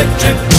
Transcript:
electric